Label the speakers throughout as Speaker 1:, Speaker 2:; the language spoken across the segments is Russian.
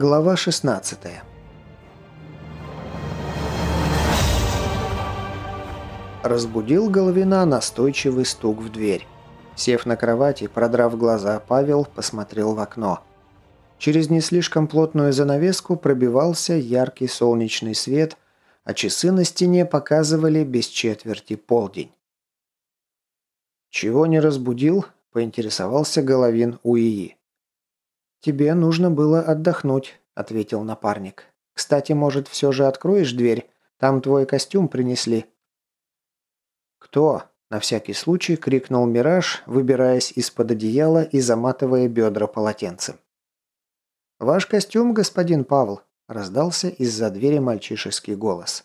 Speaker 1: Глава 16 Разбудил Головина настойчивый стук в дверь. Сев на кровати, продрав глаза, Павел посмотрел в окно. Через не слишком плотную занавеску пробивался яркий солнечный свет, а часы на стене показывали без четверти полдень. «Чего не разбудил?» – поинтересовался Головин у ИИ. «Тебе нужно было отдохнуть», – ответил напарник. «Кстати, может, все же откроешь дверь? Там твой костюм принесли». «Кто?» – на всякий случай крикнул Мираж, выбираясь из-под одеяла и заматывая бедра полотенцем. «Ваш костюм, господин Павел», – раздался из-за двери мальчишеский голос.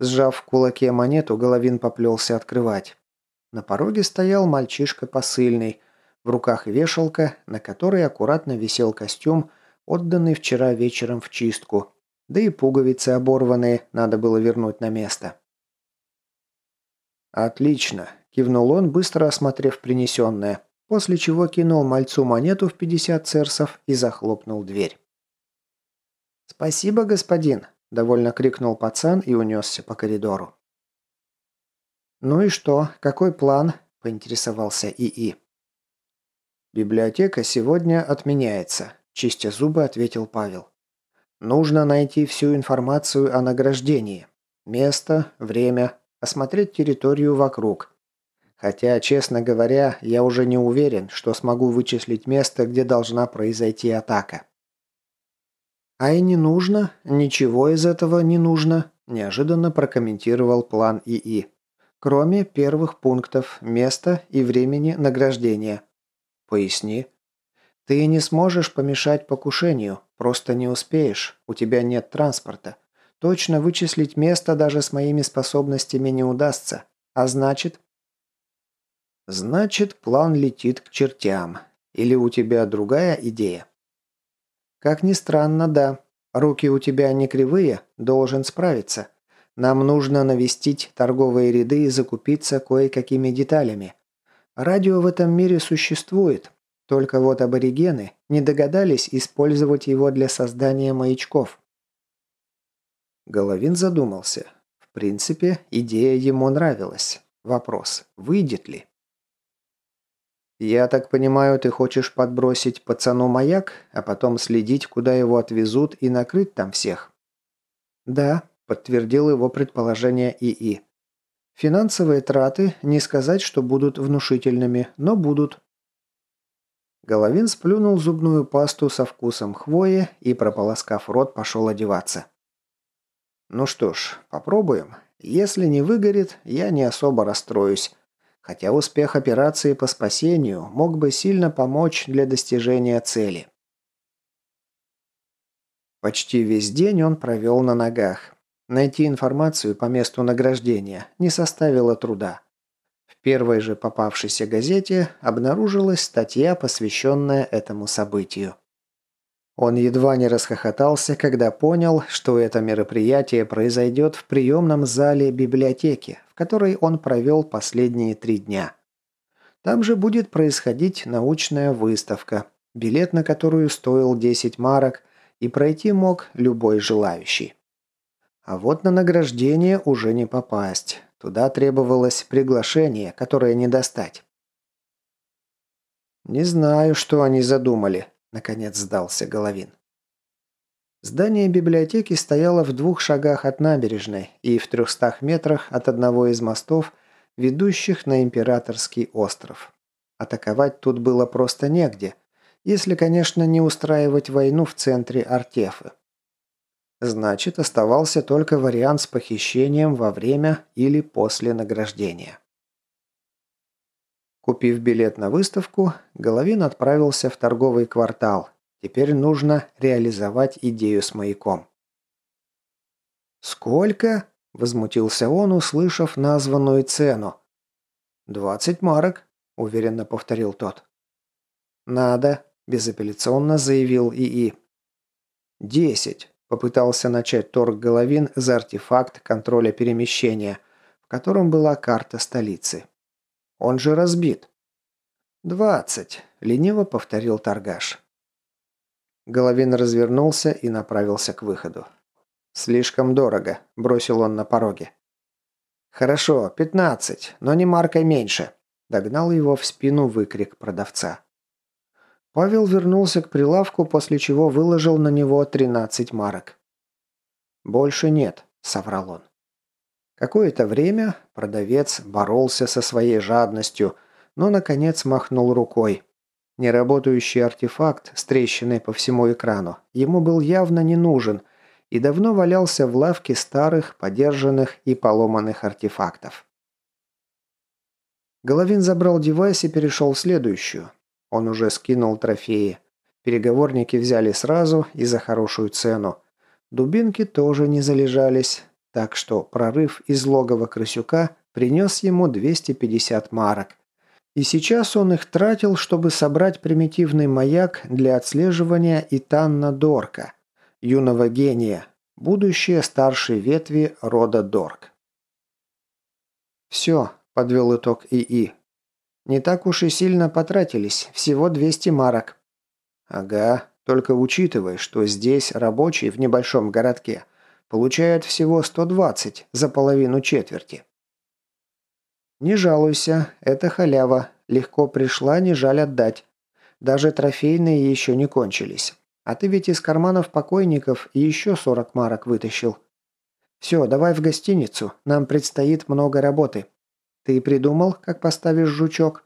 Speaker 1: Сжав в кулаке монету, Головин поплелся открывать. На пороге стоял мальчишка посыльный, в руках вешалка, на которой аккуратно висел костюм, отданный вчера вечером в чистку, да и пуговицы оборванные надо было вернуть на место. «Отлично», – кивнул он, быстро осмотрев принесенное, после чего кинул мальцу монету в 50 церсов и захлопнул дверь. «Спасибо, господин», – довольно крикнул пацан и унесся по коридору. «Ну и что? Какой план?» – поинтересовался ИИ. «Библиотека сегодня отменяется», – чистя зубы ответил Павел. «Нужно найти всю информацию о награждении. Место, время, осмотреть территорию вокруг. Хотя, честно говоря, я уже не уверен, что смогу вычислить место, где должна произойти атака». «А и не нужно, ничего из этого не нужно», – неожиданно прокомментировал план ИИ. «Кроме первых пунктов, места и времени награждения». «Поясни». «Ты не сможешь помешать покушению, просто не успеешь, у тебя нет транспорта. Точно вычислить место даже с моими способностями не удастся. А значит...» «Значит, план летит к чертям. Или у тебя другая идея?» «Как ни странно, да. Руки у тебя не кривые, должен справиться. Нам нужно навестить торговые ряды и закупиться кое-какими деталями. Радио в этом мире существует, только вот аборигены не догадались использовать его для создания маячков. Головин задумался. В принципе, идея ему нравилась. Вопрос, выйдет ли? «Я так понимаю, ты хочешь подбросить пацану маяк, а потом следить, куда его отвезут и накрыть там всех?» «Да», – подтвердил его предположение ИИ. Финансовые траты, не сказать, что будут внушительными, но будут. Головин сплюнул зубную пасту со вкусом хвои и, прополоскав рот, пошел одеваться. Ну что ж, попробуем. Если не выгорит, я не особо расстроюсь. Хотя успех операции по спасению мог бы сильно помочь для достижения цели. Почти весь день он провел на ногах. Найти информацию по месту награждения не составило труда. В первой же попавшейся газете обнаружилась статья, посвященная этому событию. Он едва не расхохотался, когда понял, что это мероприятие произойдет в приемном зале библиотеки, в которой он провел последние три дня. Там же будет происходить научная выставка, билет на которую стоил 10 марок, и пройти мог любой желающий. А вот на награждение уже не попасть. Туда требовалось приглашение, которое не достать. «Не знаю, что они задумали», – наконец сдался Головин. Здание библиотеки стояло в двух шагах от набережной и в трехстах метрах от одного из мостов, ведущих на Императорский остров. Атаковать тут было просто негде, если, конечно, не устраивать войну в центре Артефы. Значит, оставался только вариант с похищением во время или после награждения. Купив билет на выставку, Головин отправился в торговый квартал. Теперь нужно реализовать идею с маяком. «Сколько?» – возмутился он, услышав названную цену. «Двадцать марок», – уверенно повторил тот. «Надо», – безапелляционно заявил ИИ. «Десять», Попытался начать торг Головин за артефакт контроля перемещения, в котором была карта столицы. Он же разбит. «Двадцать», – лениво повторил торгаш. Головин развернулся и направился к выходу. «Слишком дорого», – бросил он на пороге. «Хорошо, пятнадцать, но не маркой меньше», – догнал его в спину выкрик продавца. Павел вернулся к прилавку, после чего выложил на него тринадцать марок. «Больше нет», – соврал он. Какое-то время продавец боролся со своей жадностью, но, наконец, махнул рукой. Неработающий артефакт с трещиной по всему экрану ему был явно не нужен и давно валялся в лавке старых, подержанных и поломанных артефактов. Головин забрал девайс и перешел в следующую. Он уже скинул трофеи. Переговорники взяли сразу и за хорошую цену. Дубинки тоже не залежались, так что прорыв из логова крысюка принес ему 250 марок. И сейчас он их тратил, чтобы собрать примитивный маяк для отслеживания Итанна Дорка, юного гения, будущее старшей ветви рода Дорк. «Все», – подвел итог ИИ. «Не так уж и сильно потратились, всего 200 марок». «Ага, только учитывай, что здесь рабочий в небольшом городке получает всего 120 за половину четверти». «Не жалуйся, это халява. Легко пришла, не жаль отдать. Даже трофейные еще не кончились. А ты ведь из карманов покойников еще 40 марок вытащил. Все, давай в гостиницу, нам предстоит много работы. Ты придумал, как поставишь жучок?»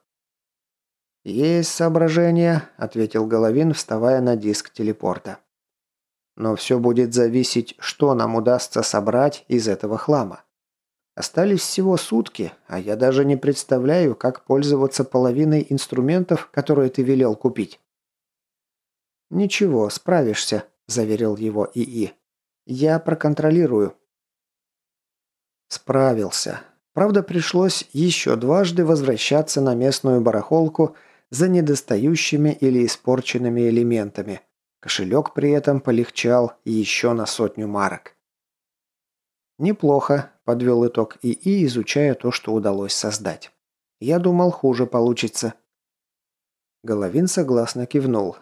Speaker 1: «Есть соображения», — ответил Головин, вставая на диск телепорта. «Но все будет зависеть, что нам удастся собрать из этого хлама. Остались всего сутки, а я даже не представляю, как пользоваться половиной инструментов, которые ты велел купить». «Ничего, справишься», – заверил его ИИ. «Я проконтролирую». Справился. Правда, пришлось еще дважды возвращаться на местную барахолку за недостающими или испорченными элементами. Кошелек при этом полегчал еще на сотню марок. «Неплохо», – подвел итог ИИ, изучая то, что удалось создать. «Я думал, хуже получится». Головин согласно кивнул.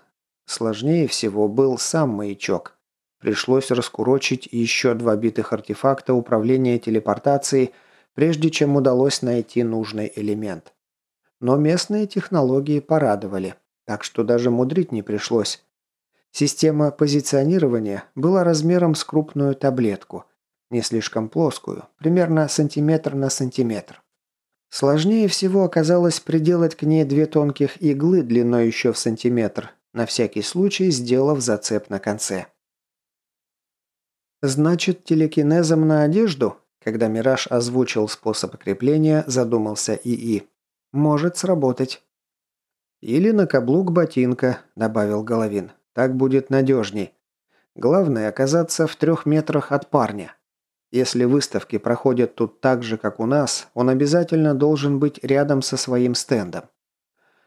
Speaker 1: Сложнее всего был сам маячок. Пришлось раскурочить еще два битых артефакта управления телепортацией, прежде чем удалось найти нужный элемент. Но местные технологии порадовали, так что даже мудрить не пришлось. Система позиционирования была размером с крупную таблетку – не слишком плоскую, примерно сантиметр на сантиметр. Сложнее всего оказалось приделать к ней две тонких иглы длиной еще в сантиметр, на всякий случай сделав зацеп на конце. «Значит, телекинезом на одежду?» Когда Мираж озвучил способ крепления, задумался ИИ. «Может сработать». «Или на каблук ботинка», – добавил Головин. «Так будет надежней. Главное – оказаться в трех метрах от парня». Если выставки проходят тут так же, как у нас, он обязательно должен быть рядом со своим стендом.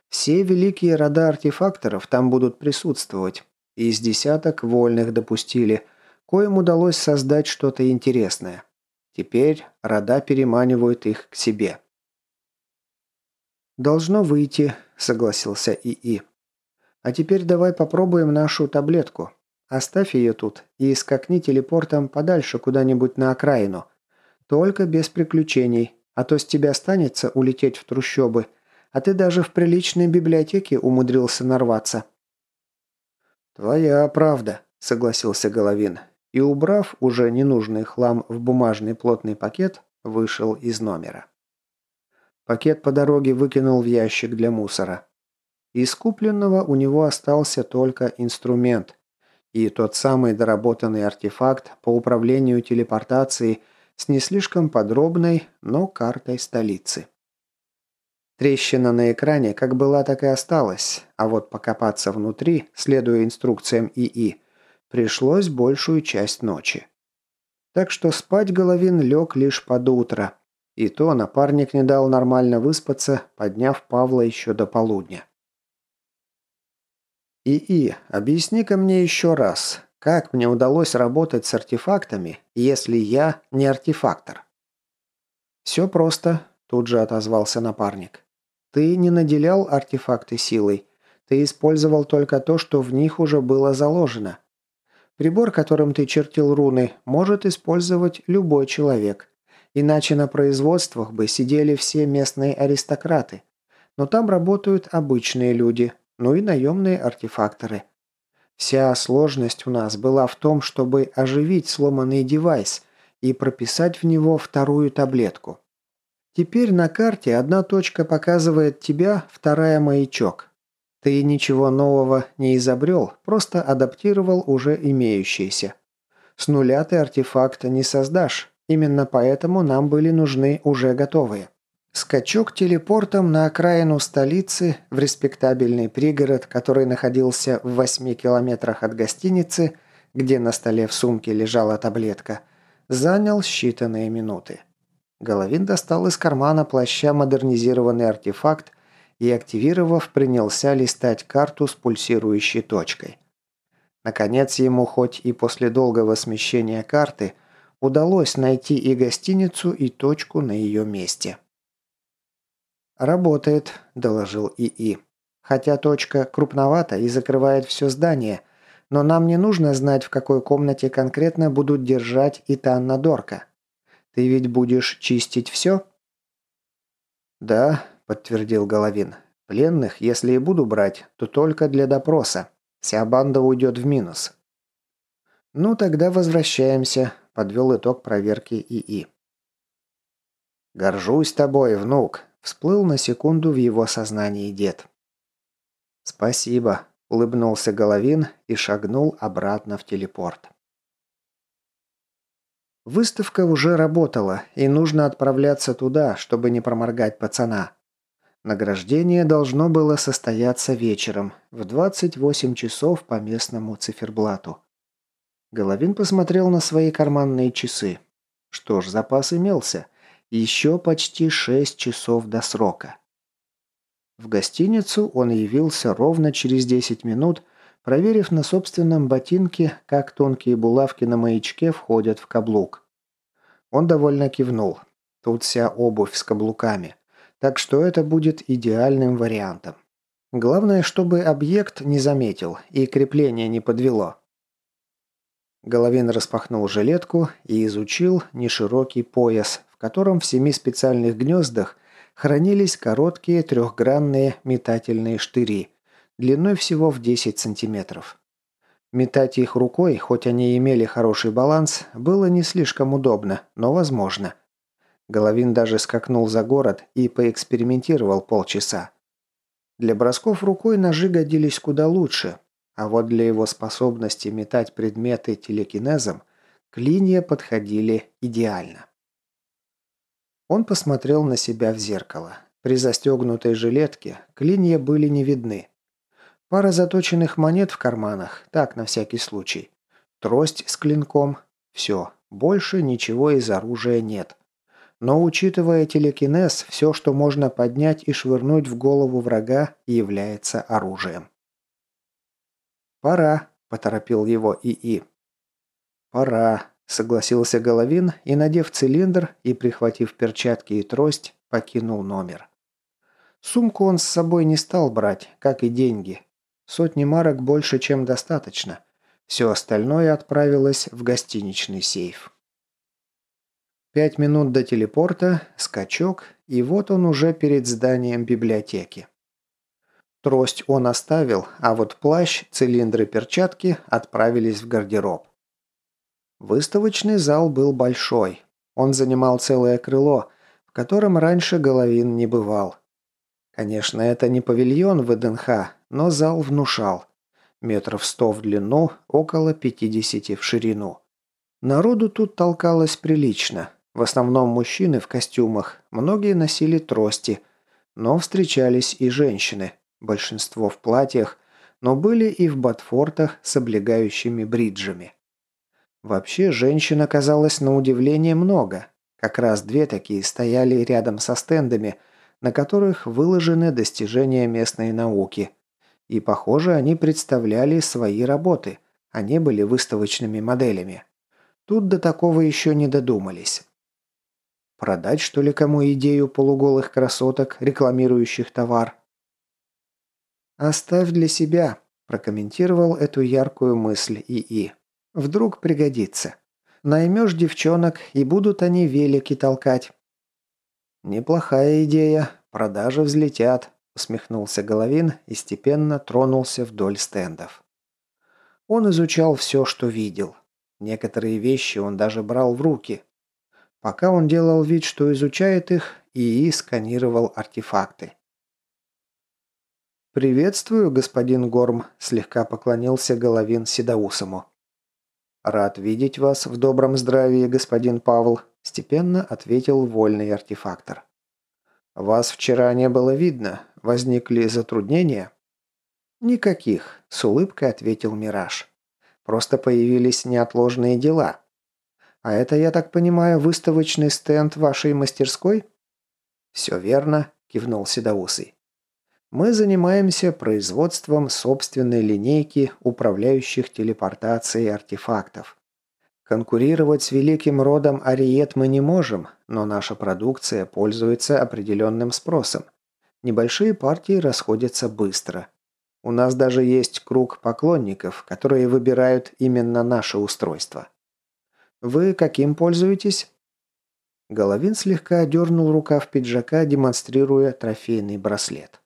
Speaker 1: Все великие рода артефакторов там будут присутствовать. Из десяток вольных допустили, коим удалось создать что-то интересное. Теперь рода переманивают их к себе. «Должно выйти», — согласился ИИ. «А теперь давай попробуем нашу таблетку. Оставь ее тут и скакни телепортом подальше куда-нибудь на окраину. Только без приключений, а то с тебя останется улететь в трущобы, а ты даже в приличной библиотеке умудрился нарваться». «Твоя правда», — согласился Головин, и, убрав уже ненужный хлам в бумажный плотный пакет, вышел из номера. Пакет по дороге выкинул в ящик для мусора. Из купленного у него остался только инструмент, и тот самый доработанный артефакт по управлению телепортацией с не слишком подробной, но картой столицы. Трещина на экране как была, так и осталась, а вот покопаться внутри, следуя инструкциям ИИ, пришлось большую часть ночи. Так что спать Головин лег лишь под утро, и то напарник не дал нормально выспаться, подняв Павла еще до полудня. ИИ, объясни-ка мне еще раз, как мне удалось работать с артефактами, если я не артефактор? Все просто, тут же отозвался напарник. Ты не наделял артефакты силой. Ты использовал только то, что в них уже было заложено. Прибор, которым ты чертил руны, может использовать любой человек. Иначе на производствах бы сидели все местные аристократы. Но там работают обычные люди, ну и наемные артефакторы. Вся сложность у нас была в том, чтобы оживить сломанный девайс и прописать в него вторую таблетку. Теперь на карте одна точка показывает тебя, вторая маячок. Ты ничего нового не изобрел, просто адаптировал уже имеющиеся. С нуля ты артефакт не создашь, именно поэтому нам были нужны уже готовые. Скачок телепортом на окраину столицы, в респектабельный пригород, который находился в 8 километрах от гостиницы, где на столе в сумке лежала таблетка, занял считанные минуты. Головин достал из кармана плаща модернизированный артефакт и, активировав, принялся листать карту с пульсирующей точкой. Наконец ему, хоть и после долгого смещения карты, удалось найти и гостиницу, и точку на ее месте. «Работает», – доложил ИИ. «Хотя точка крупновата и закрывает все здание, но нам не нужно знать, в какой комнате конкретно будут держать и Танна Дорка. Ты ведь будешь чистить все?» «Да», – подтвердил Головин. «Пленных, если и буду брать, то только для допроса. Вся банда уйдет в минус». «Ну, тогда возвращаемся», – подвел итог проверки ИИ. «Горжусь тобой, внук», – всплыл на секунду в его сознании дед. «Спасибо», – улыбнулся Головин и шагнул обратно в телепорт. Выставка уже работала, и нужно отправляться туда, чтобы не проморгать пацана. Награждение должно было состояться вечером, в 28 часов по местному циферблату. Головин посмотрел на свои карманные часы. Что ж, запас имелся. Еще почти 6 часов до срока. В гостиницу он явился ровно через 10 минут, проверив на собственном ботинке, как тонкие булавки на маячке входят в каблук. Он довольно кивнул. Тут вся обувь с каблуками. Так что это будет идеальным вариантом. Главное, чтобы объект не заметил и крепление не подвело. Головин распахнул жилетку и изучил неширокий пояс, в котором в семи специальных гнездах хранились короткие трехгранные метательные штыри, длиной всего в 10 сантиметров. Метать их рукой, хоть они имели хороший баланс, было не слишком удобно, но возможно. Головин даже скакнул за город и поэкспериментировал полчаса. Для бросков рукой ножи годились куда лучше, а вот для его способности метать предметы телекинезом клинья подходили идеально. Он посмотрел на себя в зеркало. При застегнутой жилетке клинья были не видны. Пара заточенных монет в карманах, так, на всякий случай. Трость с клинком. Все, больше ничего из оружия нет. Но учитывая телекинез, все, что можно поднять и швырнуть в голову врага, является оружием. «Пора», – поторопил его ИИ. «Пора», – согласился Головин и, надев цилиндр и прихватив перчатки и трость, покинул номер. Сумку он с собой не стал брать, как и деньги, Сотни марок больше, чем достаточно. Все остальное отправилось в гостиничный сейф. Пять минут до телепорта, скачок, и вот он уже перед зданием библиотеки. Трость он оставил, а вот плащ, цилиндры, перчатки отправились в гардероб. Выставочный зал был большой. Он занимал целое крыло, в котором раньше Головин не бывал. Конечно, это не павильон ВДНХ, но зал внушал. Метров сто в длину, около пятидесяти в ширину. Народу тут толкалось прилично. В основном мужчины в костюмах, многие носили трости, но встречались и женщины, большинство в платьях, но были и в ботфортах с облегающими бриджами. Вообще, женщин оказалось на удивление много. Как раз две такие стояли рядом со стендами – на которых выложены достижения местной науки. И, похоже, они представляли свои работы, а не были выставочными моделями. Тут до такого еще не додумались. Продать, что ли, кому идею полуголых красоток, рекламирующих товар? «Оставь для себя», – прокомментировал эту яркую мысль ИИ. «Вдруг пригодится. Наймешь девчонок, и будут они велики толкать». «Неплохая идея. Продажи взлетят», – усмехнулся Головин и степенно тронулся вдоль стендов. Он изучал все, что видел. Некоторые вещи он даже брал в руки. Пока он делал вид, что изучает их, ИИ сканировал артефакты. «Приветствую, господин Горм», – слегка поклонился Головин Седоусому. «Рад видеть вас в добром здравии, господин Павел», – степенно ответил вольный артефактор. «Вас вчера не было видно. Возникли затруднения?» «Никаких», – с улыбкой ответил Мираж. «Просто появились неотложные дела». «А это, я так понимаю, выставочный стенд вашей мастерской?» «Все верно», – кивнул Седоусый. Мы занимаемся производством собственной линейки управляющих телепортацией артефактов. Конкурировать с великим родом Ариет мы не можем, но наша продукция пользуется определенным спросом. Небольшие партии расходятся быстро. У нас даже есть круг поклонников, которые выбирают именно наше устройство. Вы каким пользуетесь? Головин слегка дернул рукав пиджака, демонстрируя трофейный браслет.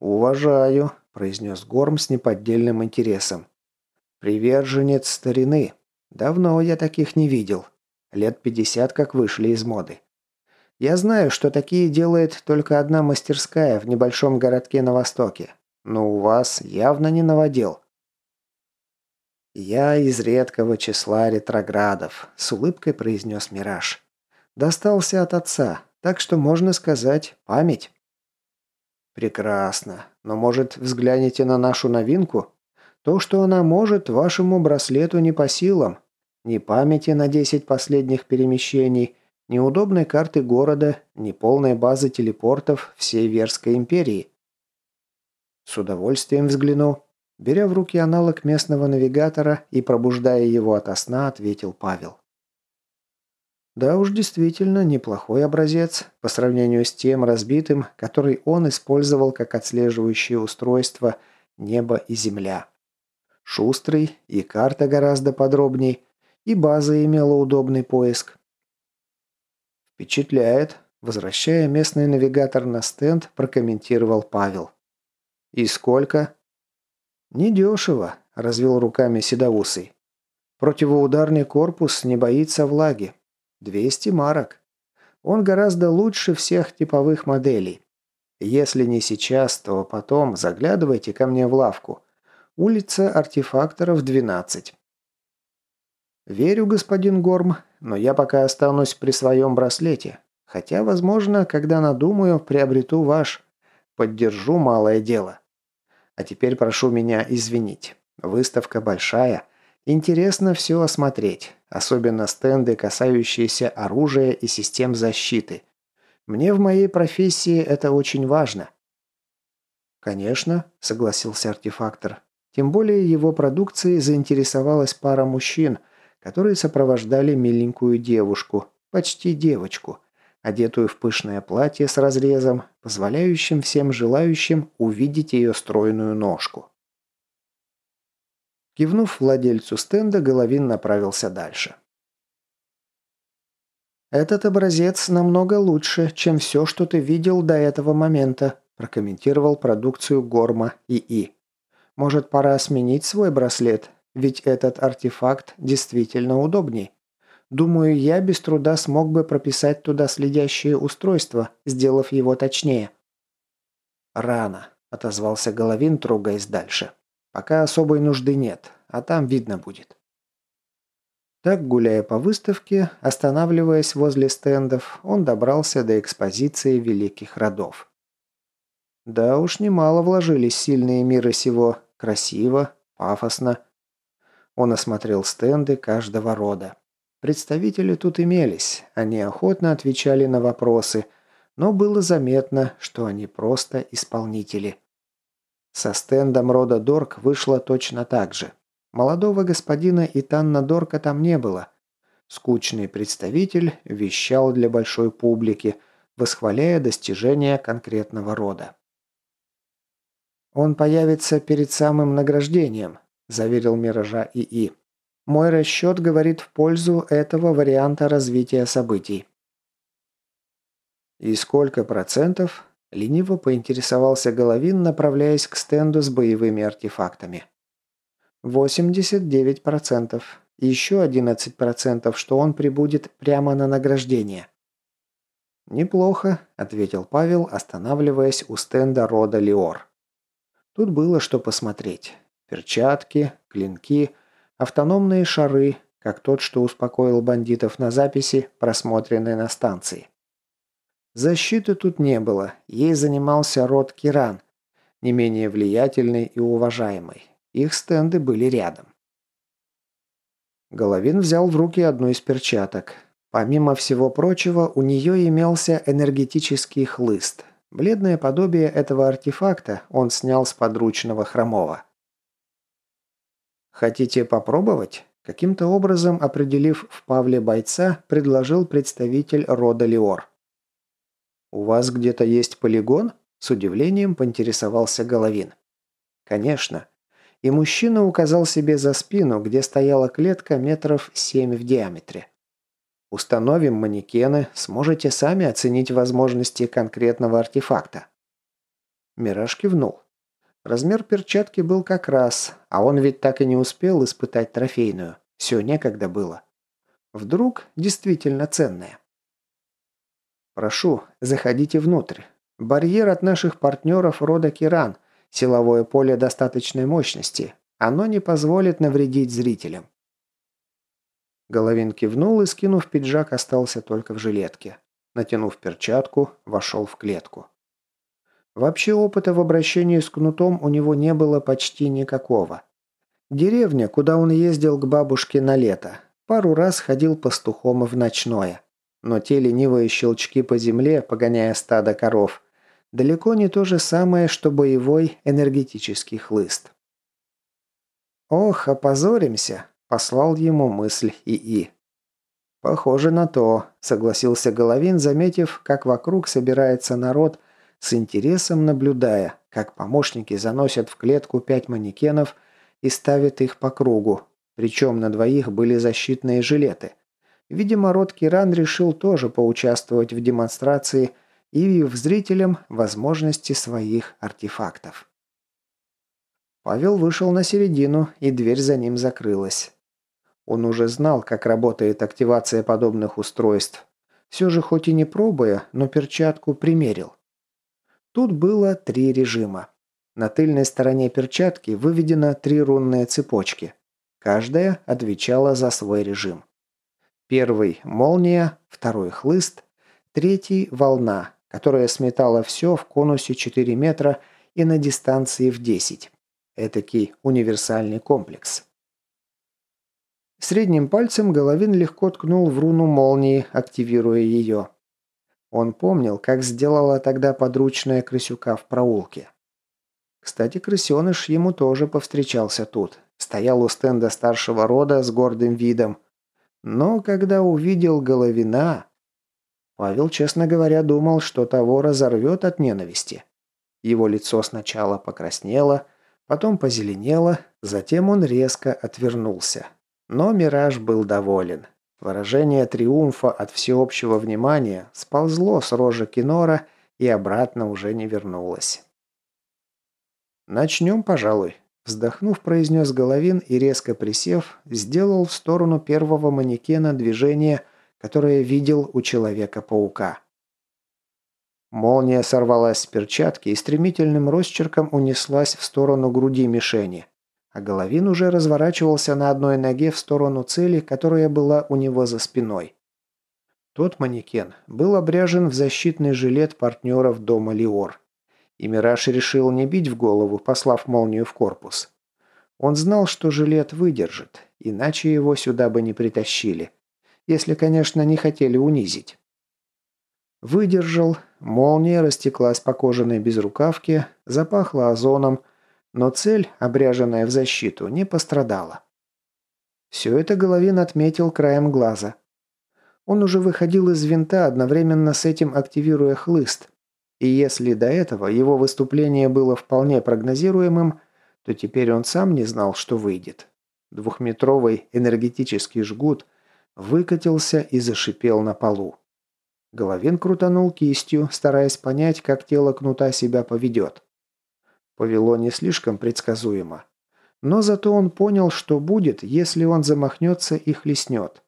Speaker 1: «Уважаю», – произнес Горм с неподдельным интересом. «Приверженец старины. Давно я таких не видел. Лет пятьдесят как вышли из моды. Я знаю, что такие делает только одна мастерская в небольшом городке на востоке. Но у вас явно не новодел». «Я из редкого числа ретроградов», – с улыбкой произнес Мираж. «Достался от отца, так что, можно сказать, память». Прекрасно. Но, может, взгляните на нашу новинку? То, что она может, вашему браслету не по силам. Ни памяти на 10 последних перемещений, ни удобной карты города, ни полной базы телепортов всей Верской империи. С удовольствием взгляну. Беря в руки аналог местного навигатора и пробуждая его ото сна, ответил Павел. Да уж, действительно, неплохой образец по сравнению с тем разбитым, который он использовал как отслеживающее устройство «Небо и Земля». Шустрый, и карта гораздо подробней, и база имела удобный поиск. «Впечатляет», – возвращая местный навигатор на стенд, прокомментировал Павел. «И сколько?» «Недешево», – развел руками Седоусый. «Противоударный корпус не боится влаги, 200 марок. Он гораздо лучше всех типовых моделей. Если не сейчас, то потом заглядывайте ко мне в лавку. Улица артефакторов 12. Верю, господин Горм, но я пока останусь при своем браслете. Хотя, возможно, когда надумаю, приобрету ваш. Поддержу малое дело. А теперь прошу меня извинить. Выставка большая – Интересно все осмотреть, особенно стенды, касающиеся оружия и систем защиты. Мне в моей профессии это очень важно. Конечно, согласился артефактор. Тем более его продукцией заинтересовалась пара мужчин, которые сопровождали миленькую девушку, почти девочку, одетую в пышное платье с разрезом, позволяющим всем желающим увидеть ее стройную ножку. Кивнув владельцу стенда, Головин направился дальше. «Этот образец намного лучше, чем все, что ты видел до этого момента», прокомментировал продукцию Горма ИИ. «Может, пора сменить свой браслет? Ведь этот артефакт действительно удобней. Думаю, я без труда смог бы прописать туда следящее устройство, сделав его точнее». «Рано», – отозвался Головин, трогаясь дальше. Пока особой нужды нет, а там видно будет. Так, гуляя по выставке, останавливаясь возле стендов, он добрался до экспозиции великих родов. Да уж немало вложились сильные миры сего, красиво, пафосно. Он осмотрел стенды каждого рода. Представители тут имелись, они охотно отвечали на вопросы, но было заметно, что они просто исполнители. Со стендом рода Дорк вышло точно так же. Молодого господина и Танна Дорка там не было. Скучный представитель вещал для большой публики, восхваляя достижения конкретного рода. Он появится перед самым награждением», – заверил Миража ИИ. «Мой расчет говорит в пользу этого варианта развития событий». «И сколько процентов?» – лениво поинтересовался Головин, направляясь к стенду с боевыми артефактами. «89%. Еще 11%, что он прибудет прямо на награждение». «Неплохо», – ответил Павел, останавливаясь у стенда рода Леор. Тут было что посмотреть. Перчатки, клинки, автономные шары, как тот, что успокоил бандитов на записи, просмотренной на станции. Защиты тут не было, ей занимался род Киран, не менее влиятельный и уважаемый. Их стенды были рядом. Головин взял в руки одну из перчаток. Помимо всего прочего, у нее имелся энергетический хлыст. Бледное подобие этого артефакта он снял с подручного хромого. «Хотите попробовать?» Каким-то образом, определив в Павле бойца, предложил представитель рода Леор. «У вас где-то есть полигон?» С удивлением поинтересовался Головин. «Конечно». И мужчина указал себе за спину, где стояла клетка метров семь в диаметре. Установим манекены, сможете сами оценить возможности конкретного артефакта. Мираж кивнул. Размер перчатки был как раз, а он ведь так и не успел испытать трофейную. Все некогда было. Вдруг действительно ценная. Прошу, заходите внутрь. Барьер от наших партнеров рода Киран. Силовое поле достаточной мощности. Оно не позволит навредить зрителям. Головин кивнул и, скинув пиджак, остался только в жилетке. Натянув перчатку, вошел в клетку. Вообще опыта в обращении с кнутом у него не было почти никакого. Деревня, куда он ездил к бабушке на лето. Пару раз ходил пастухом в ночное. Но те ленивые щелчки по земле, погоняя стадо коров, далеко не то же самое, что боевой энергетический хлыст. «Ох, опозоримся!» Послал ему мысль ИИ. «Похоже на то», – согласился Головин, заметив, как вокруг собирается народ, с интересом наблюдая, как помощники заносят в клетку пять манекенов и ставят их по кругу, причем на двоих были защитные жилеты. Видимо, род Киран решил тоже поучаствовать в демонстрации и явив зрителям возможности своих артефактов. Павел вышел на середину, и дверь за ним закрылась. Он уже знал, как работает активация подобных устройств. Все же, хоть и не пробуя, но перчатку примерил. Тут было три режима. На тыльной стороне перчатки выведено три рунные цепочки. Каждая отвечала за свой режим. Первый – молния, второй – хлыст, третий – волна, которая сметала все в конусе 4 метра и на дистанции в 10. Этакий универсальный комплекс. Средним пальцем Головин легко ткнул в руну молнии, активируя ее. Он помнил, как сделала тогда подручная крысюка в проулке. Кстати, крысеныш ему тоже повстречался тут. Стоял у стенда старшего рода с гордым видом. Но когда увидел Головина... Павел, честно говоря, думал, что того разорвет от ненависти. Его лицо сначала покраснело, потом позеленело, затем он резко отвернулся. Но Мираж был доволен. Выражение триумфа от всеобщего внимания сползло с рожи Кинора и обратно уже не вернулось. «Начнем, пожалуй», – вздохнув, произнес Головин и, резко присев, сделал в сторону первого манекена движение, которое видел у Человека-паука. Молния сорвалась с перчатки и стремительным росчерком унеслась в сторону груди мишени а Головин уже разворачивался на одной ноге в сторону цели, которая была у него за спиной. Тот манекен был обряжен в защитный жилет партнеров дома Лиор. И Мираж решил не бить в голову, послав молнию в корпус. Он знал, что жилет выдержит, иначе его сюда бы не притащили. Если, конечно, не хотели унизить. Выдержал, молния растеклась по кожаной безрукавке, запахла озоном, но цель, обряженная в защиту, не пострадала. Все это Головин отметил краем глаза. Он уже выходил из винта, одновременно с этим активируя хлыст. И если до этого его выступление было вполне прогнозируемым, то теперь он сам не знал, что выйдет. Двухметровый энергетический жгут выкатился и зашипел на полу. Головин крутанул кистью, стараясь понять, как тело кнута себя поведет. Повело не слишком предсказуемо. Но зато он понял, что будет, если он замахнется и хлестнет.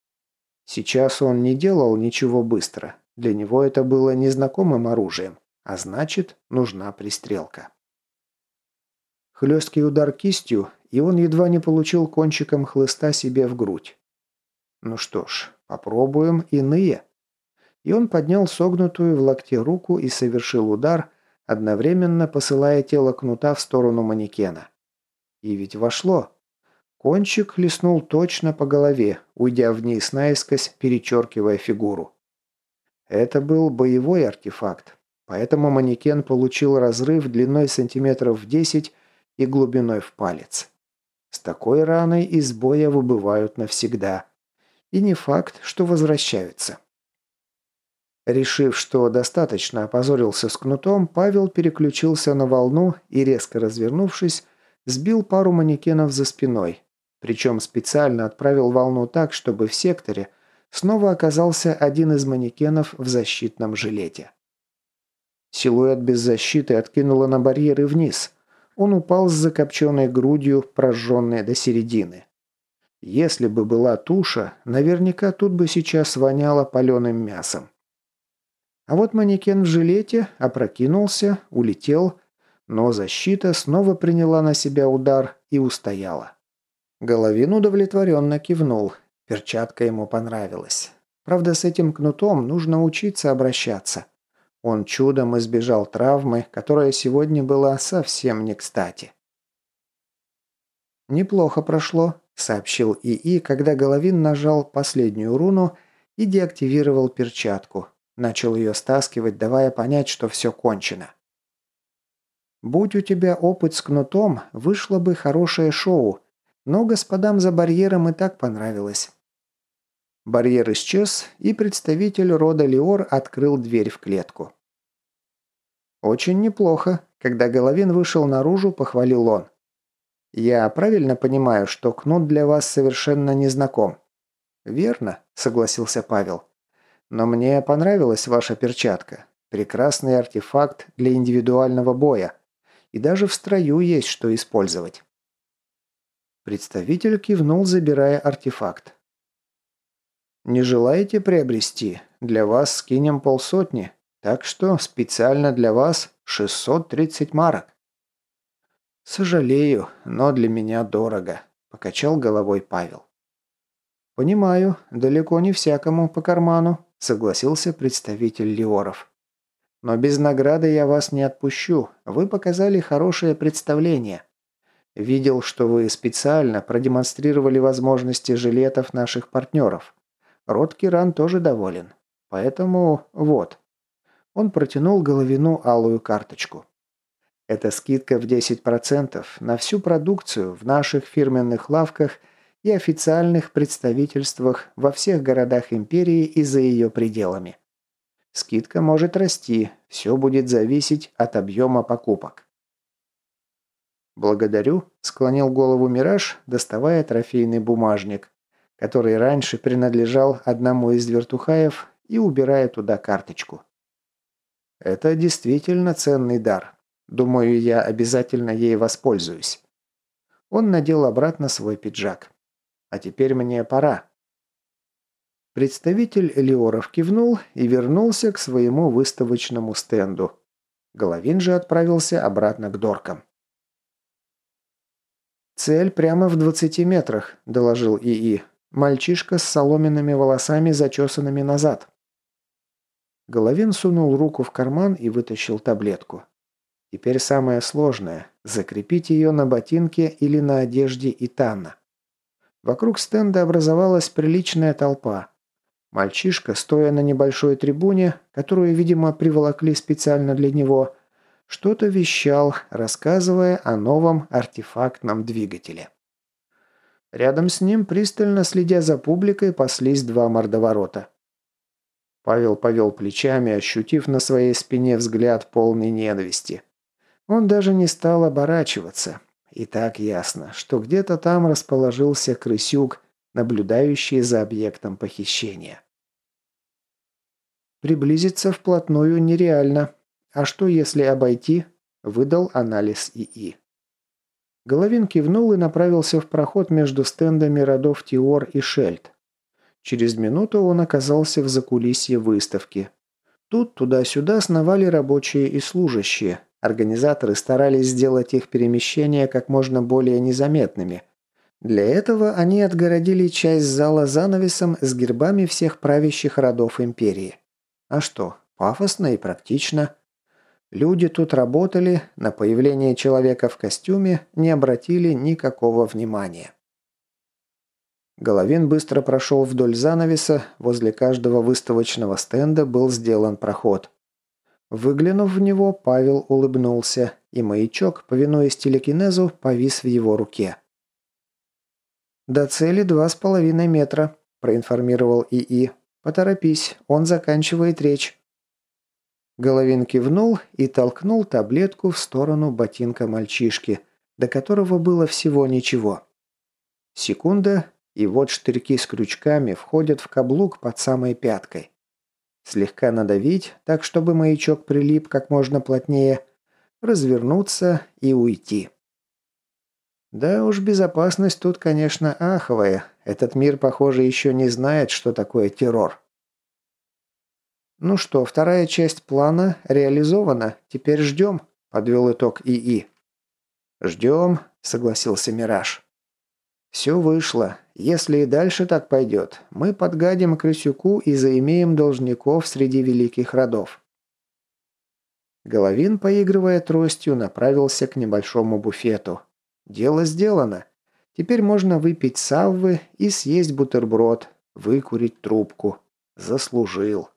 Speaker 1: Сейчас он не делал ничего быстро. Для него это было незнакомым оружием, а значит, нужна пристрелка. Хлесткий удар кистью, и он едва не получил кончиком хлыста себе в грудь. Ну что ж, попробуем иные. И он поднял согнутую в локте руку и совершил удар, одновременно посылая тело кнута в сторону манекена. И ведь вошло. Кончик хлестнул точно по голове, уйдя вниз наискось, перечеркивая фигуру. Это был боевой артефакт, поэтому манекен получил разрыв длиной сантиметров в 10 и глубиной в палец. С такой раной из боя выбывают навсегда. И не факт, что возвращаются. Решив, что достаточно опозорился с кнутом, Павел переключился на волну и, резко развернувшись, сбил пару манекенов за спиной, причем специально отправил волну так, чтобы в секторе снова оказался один из манекенов в защитном жилете. Силуэт без защиты откинуло на барьеры вниз. Он упал с закопченной грудью, прожженной до середины. Если бы была туша, наверняка тут бы сейчас воняло паленым мясом. А вот манекен в жилете опрокинулся, улетел, но защита снова приняла на себя удар и устояла. Головин удовлетворенно кивнул. Перчатка ему понравилась. Правда, с этим кнутом нужно учиться обращаться. Он чудом избежал травмы, которая сегодня была совсем не кстати. «Неплохо прошло», — сообщил ИИ, когда Головин нажал последнюю руну и деактивировал перчатку. Начал ее стаскивать, давая понять, что все кончено. «Будь у тебя опыт с кнутом, вышло бы хорошее шоу», но господам за барьером и так понравилось. Барьер исчез, и представитель рода Леор открыл дверь в клетку. «Очень неплохо», – когда Головин вышел наружу, похвалил он. «Я правильно понимаю, что кнут для вас совершенно не знаком?» «Верно», – согласился Павел. «Но мне понравилась ваша перчатка. Прекрасный артефакт для индивидуального боя. И даже в строю есть что использовать». Представитель кивнул, забирая артефакт. «Не желаете приобрести? Для вас скинем полсотни, так что специально для вас 630 марок». «Сожалею, но для меня дорого», – покачал головой Павел. «Понимаю, далеко не всякому по карману», – согласился представитель Леоров. «Но без награды я вас не отпущу. Вы показали хорошее представление. Видел, что вы специально продемонстрировали возможности жилетов наших партнеров. Род Киран тоже доволен. Поэтому вот. Он протянул Головину алую карточку. Это скидка в 10% на всю продукцию в наших фирменных лавках и официальных представительствах во всех городах империи и за ее пределами. Скидка может расти, все будет зависеть от объема покупок. «Благодарю», – склонил голову Мираж, доставая трофейный бумажник, который раньше принадлежал одному из вертухаев и убирая туда карточку. «Это действительно ценный дар. Думаю, я обязательно ей воспользуюсь». Он надел обратно свой пиджак. «А теперь мне пора». Представитель Леоров кивнул и вернулся к своему выставочному стенду. Головин же отправился обратно к доркам. «Цель прямо в 20 метрах», – доложил ИИ. «Мальчишка с соломенными волосами, зачесанными назад». Головин сунул руку в карман и вытащил таблетку. Теперь самое сложное – закрепить ее на ботинке или на одежде Итана. Вокруг стенда образовалась приличная толпа. Мальчишка, стоя на небольшой трибуне, которую, видимо, приволокли специально для него, что-то вещал, рассказывая о новом артефактном двигателе. Рядом с ним, пристально следя за публикой, паслись два мордоворота. Павел повел плечами, ощутив на своей спине взгляд полный ненависти. Он даже не стал оборачиваться. И так ясно, что где-то там расположился крысюк, наблюдающий за объектом похищения. Приблизиться вплотную нереально. А что если обойти? Выдал анализ ИИ. Головин кивнул и направился в проход между стендами родов Тиор и Шельд. Через минуту он оказался в закулисье выставки. Тут туда-сюда сновали рабочие и служащие. Организаторы старались сделать их перемещения как можно более незаметными. Для этого они отгородили часть зала занавесом с гербами всех правящих родов империи. А что, пафосно и практично. Люди тут работали, на появление человека в костюме не обратили никакого внимания. Головин быстро прошел вдоль занавеса, возле каждого выставочного стенда был сделан проход. Выглянув в него, Павел улыбнулся, и маячок, повинуясь телекинезу, повис в его руке. «До цели два с половиной метра», – проинформировал ИИ. «Поторопись, он заканчивает речь». Головин кивнул и толкнул таблетку в сторону ботинка мальчишки, до которого было всего ничего. Секунда, и вот штырьки с крючками входят в каблук под самой пяткой. Слегка надавить, так чтобы маячок прилип как можно плотнее, развернуться и уйти. Да уж, безопасность тут, конечно, аховая. Этот мир, похоже, еще не знает, что такое террор. «Ну что, вторая часть плана реализована. Теперь ждем», – подвел итог ИИ. «Ждем», – согласился Мираж. Все вышло. Если и дальше так пойдет, мы подгадим Крысюку и заимеем должников среди великих родов. Головин, поигрывая тростью, направился к небольшому буфету. Дело сделано. Теперь можно выпить саввы и съесть бутерброд, выкурить трубку. Заслужил.